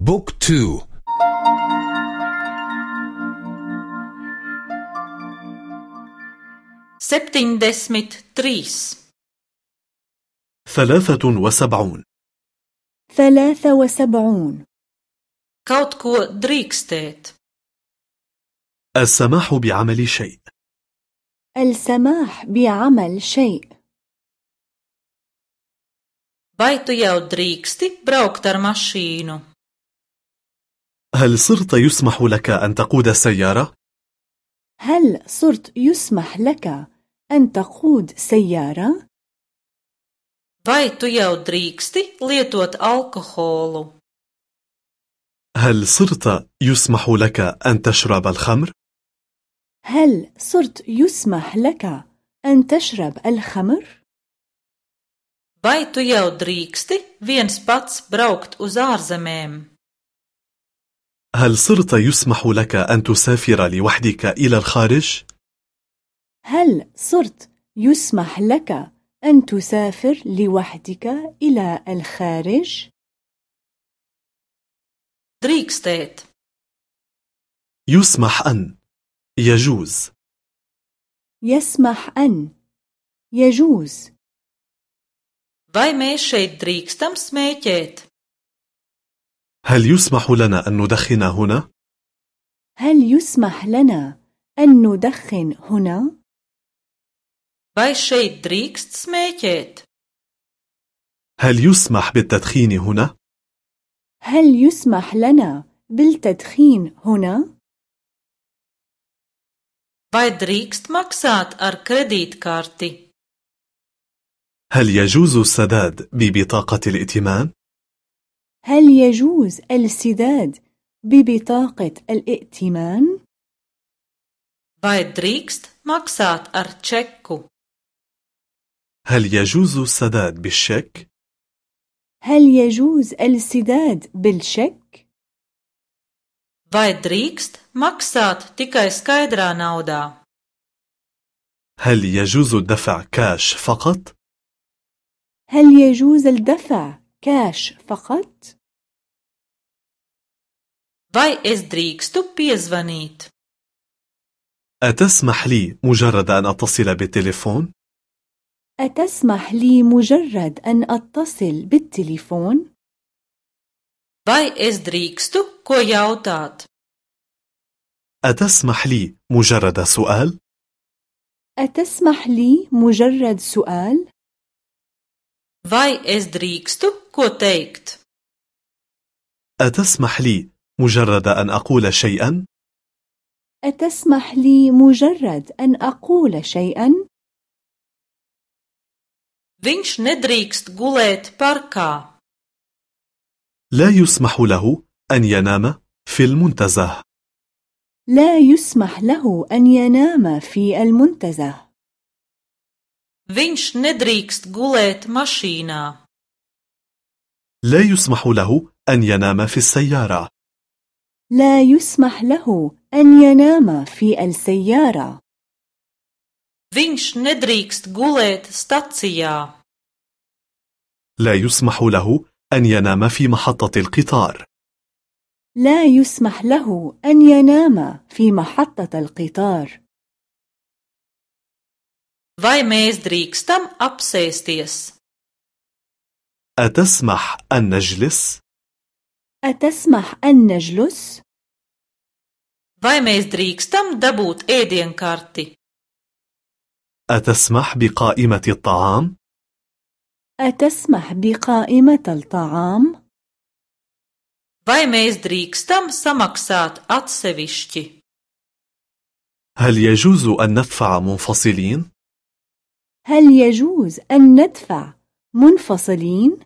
بوك تو. septiņdesmit trīs. ثلاثة وسبعون. ثلاثة وسبعون. kaut ko drīkstēt. السماح بعمل شيء. السماح بعمل شيء. Vai tu jau drīksti braukt ar mašīnu? هل صرت يسمح لك أن تقود سيارة؟ هل صرت يسمح لك أن تقود سيارة؟ Vai tu jau drīksti lietot alkoholu? هل صرت يسمح لك أن تشرب الخمر؟ هل صرت يسمح لك أن تشرب الخمر؟ Vai tu jau drīksti viens pats braukt uz ārzemēm? هل صرت يسمح لك أن تسافر لوحدك إلى الخارج؟ هل صرت يسمح لك أن تسافر لوحدك إلى الخارج؟ Drīkstēt. يسمح أن يجوز يسمح أن يجوز Vai mēs šeit drīkstam smēķēt? هل يسمح لنا أن ندخن هنا؟ هل يسمح لنا أن ندخن هنا؟ Vai šeit drīkst smēķēt? هل يسمح بالتدخين هنا؟ هل يسمح لنا بالتدخين هنا؟ Vai drīkst maksāt ar kredītkarti? هل يجوز السداد ببطاقة الائتمان؟ هل يجوز السداد ببطاقة الائتمان؟ Vai drīkst maksāt ar čeku? هل يجوز السداد بالشيك؟ هل يجوز السداد بالشيك؟ Vai drīkst maksāt tikai skaidrā naudā? هل يجوز الدفع كاش فقط؟ هل يجوز الدفع كاش فقط؟ Vai es drīkstu piezvanīt? أتسمح لي مجرد أن أتصل بالتليفون؟ أتسمح لي مجرد أن أتصل بالتليفون؟ Vai es drīkstu ko jautāt? أتسمح لي مجرد سؤال؟ أتسمح لي مجرد سؤال؟ Vai es drīkstu ko teikt? أتسمح لي مجرد أن أقول شيئا؟ أتسمح لي مجرد أن أقول شيئا؟ Viņš nedrīkst gulēt parkā. لا يسمح له أن ينام في المنتزه لا يسمح له أن ينام في المنتزه Viņš nedrīkst gulēt mašīnā. لا يسمح له أن ينام في السيارة لا يسمح له أن ينام في السيارة Viņš nedrīkst gulēt stacijā. لا يسمح له أن ينام في محطة القطار لا يسمح له أن ينام في محطة القطار Vai mēs drīkstam apsēsties? أتسمح أن نجلس؟ أتسمح أن نجلس؟ Vai mēs drīkstam dabūt ēdienkarti? أتسمح بقائمة الطعام؟ أتسمح بقائمة الطعام؟ Vai mēs drīkstam samaksāt atsevišķi? هل يجوز أن ندفع منفصلين؟ هل يجوز أن ندفع منفصلين؟